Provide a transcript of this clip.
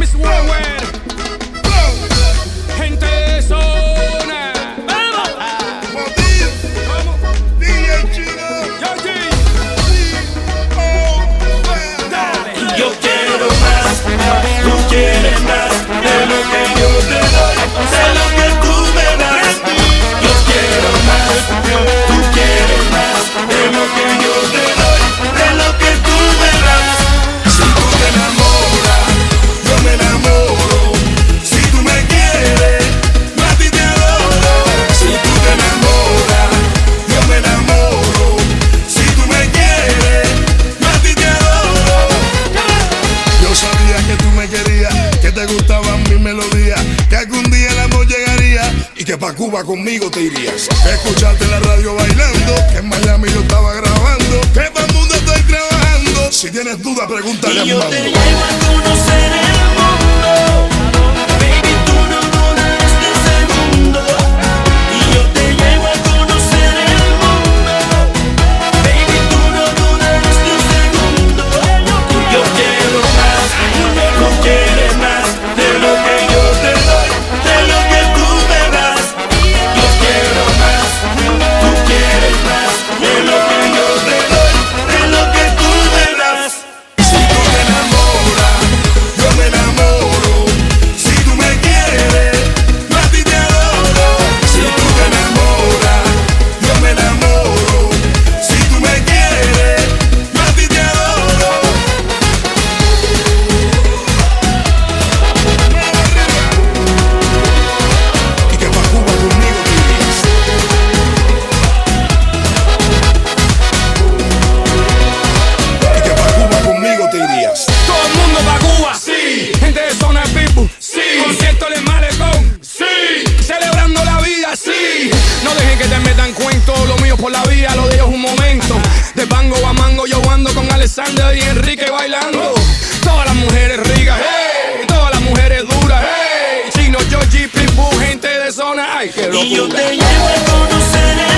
Miss Worldwide. que pa' Cuba conmigo te irías. Escucharte la radio bailando, que en Miami yo estaba grabando, que pa' mundo estoy trabajando. Si tienes duda, pregúntale a mi mamá. Todo el mundo pa' Cuba, sí. Gente de zona de pitbull, sí. Concierto en el malecón, sí. Celebrando la vida, sí. No dejen que te metan cuentos, lo mío por la vía, lo de ellos un momento. De bango a mango yo ando con Alexander y Enrique bailando. Todas las mujeres ricas, hey. Todas las mujeres duras, hey. Chino, Georgie, Pitbull, gente de zona, ay, que locura. Y yo te llevo a conocer